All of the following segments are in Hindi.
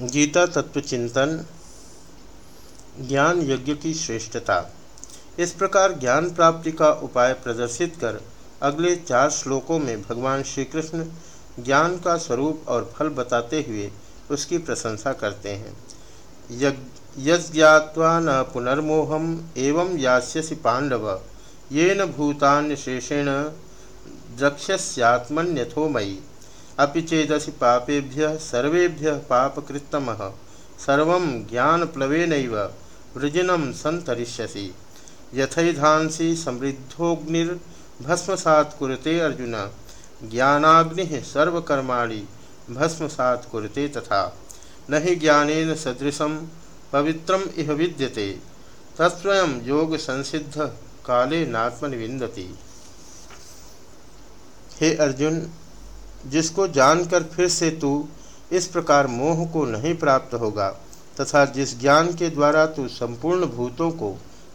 गीता तत्व चिंतन, ज्ञान यज्ञ की श्रेष्ठता। इस प्रकार ज्ञान प्राप्ति का उपाय प्रदर्शित कर अगले चार श्लोकों में भगवान श्री कृष्ण ज्ञान का स्वरूप और फल बताते हुए उसकी प्रशंसा करते हैं। यज्ञावा न पुनर्मोहम एवं यास्यसि पांडव ये न भूतान्य शेषेण द्रक्ष्यस्यात्मन्यथो मयि। अभी चेदसि पापेभ्य सर्वेभ्य पापकृतम सर्व ज्ञानप्लवेन वृजिनम संतरिष्यसि यथैधांसी समृद्धोग्निर्भस्मसात् कुरुते अर्जुन। ज्ञानाग्नि सर्वकर्माणि भस्मसात् कुरुते तथा। न हि ज्ञानेन सदृशं पवित्रम इह विद्यते। तत्स्वयं योग संसिद्ध काले नात्मनिविंदति हे अर्जुन जिसको जानकर फिर से तू इस प्रकार मोह को नहीं प्राप्त होगा, तथा जिस ज्ञान के द्वारा तू संपूर्ण भूतों को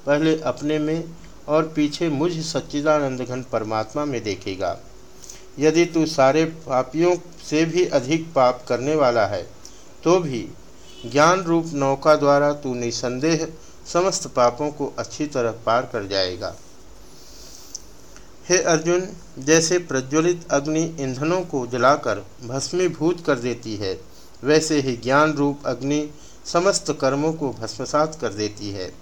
पहले अपने में और पीछे मुझ सच्चिदानंद घन परमात्मा में देखेगा। यदि तू सारे पापियों से भी अधिक पाप करने वाला है तो भी ज्ञान रूप नौका द्वारा तू निसंदेह समस्त पापों को अच्छी तरह पार कर जाएगा। हे अर्जुन, जैसे प्रज्वलित अग्नि ईंधनों को जलाकर भस्मीभूत कर देती है, वैसे ही ज्ञान रूप अग्नि समस्त कर्मों को भस्मसात कर देती है।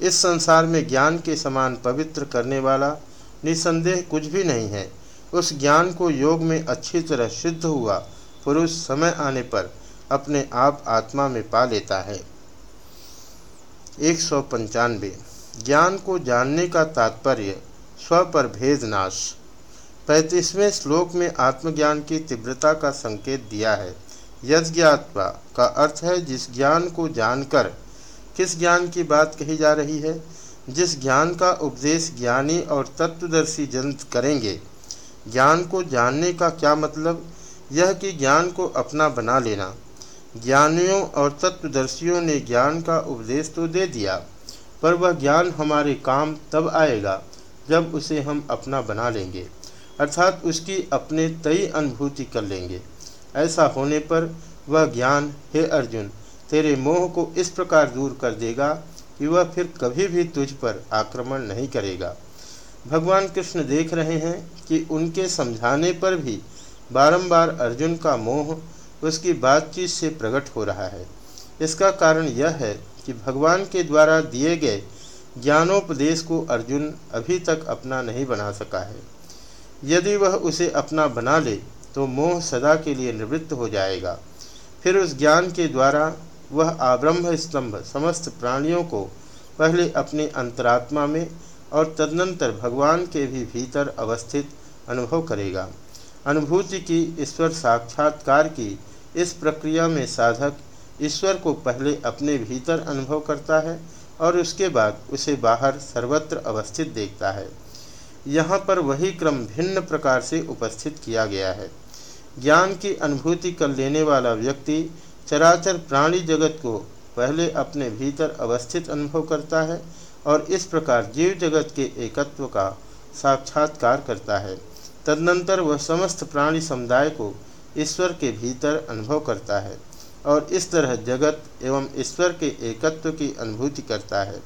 इस संसार में ज्ञान के समान पवित्र करने वाला निसंदेह कुछ भी नहीं है। उस ज्ञान को योग में अच्छी तरह सिद्ध हुआ पुरुष समय आने पर अपने आप आत्मा में पा लेता है। एक सौ पंचानवे। ज्ञान को जानने का तात्पर्य स्व पर भेद नाश। पैंतीसवें श्लोक में आत्मज्ञान की तीव्रता का संकेत दिया है। यज्ञात्वा का अर्थ है, जिस ज्ञान को जानकर, किस ज्ञान की बात कही जा रही है? जिस ज्ञान का उपदेश ज्ञानी और तत्वदर्शी जन करेंगे, ज्ञान को जानने का क्या मतलब? यह कि ज्ञान को अपना बना लेना। ज्ञानियों और तत्वदर्शियों ने ज्ञान का उपदेश तो दे दिया, पर वह ज्ञान हमारे काम तब आएगा जब उसे हम अपना बना लेंगे, अर्थात उसकी अपने तय अनुभूति कर लेंगे। ऐसा होने पर वह ज्ञान, हे अर्जुन, तेरे मोह को इस प्रकार दूर कर देगा कि वह फिर कभी भी तुझ पर आक्रमण नहीं करेगा। भगवान कृष्ण देख रहे हैं कि उनके समझाने पर भी बारंबार अर्जुन का मोह उसकी बातचीत से प्रकट हो रहा है। इसका कारण यह है कि भगवान के द्वारा दिए गए ज्ञानोपदेश को अर्जुन अभी तक अपना नहीं बना सका है। यदि वह उसे अपना बना ले तो मोह सदा के लिए निवृत्त हो जाएगा। फिर उस ज्ञान के द्वारा वह आब्रह्म स्तंभ समस्त प्राणियों को पहले अपने अंतरात्मा में और तदनंतर भगवान के भी भीतर अवस्थित अनुभव करेगा। अनुभूति की ईश्वर साक्षात्कार की इस प्रक्रिया में साधक ईश्वर को पहले अपने भीतर अनुभव करता है और उसके बाद उसे बाहर सर्वत्र अवस्थित देखता है। यहाँ पर वही क्रम भिन्न प्रकार से उपस्थित किया गया है। ज्ञान की अनुभूति कर लेने वाला व्यक्ति चराचर प्राणी जगत को पहले अपने भीतर अवस्थित अनुभव करता है और इस प्रकार जीव जगत के एकत्व का साक्षात्कार करता है। तदनंतर वह समस्त प्राणी समुदाय को ईश्वर के भीतर अनुभव करता है। और इस तरह जगत एवं ईश्वर के एकत्व की अनुभूति करता है।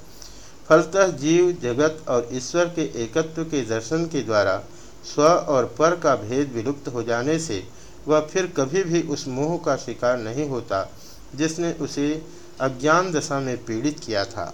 फलतः जीव जगत और ईश्वर के एकत्व के दर्शन के द्वारा स्व और पर का भेद विलुप्त हो जाने से वह फिर कभी भी उस मोह का शिकार नहीं होता, जिसने उसे अज्ञान दशा में पीड़ित किया था।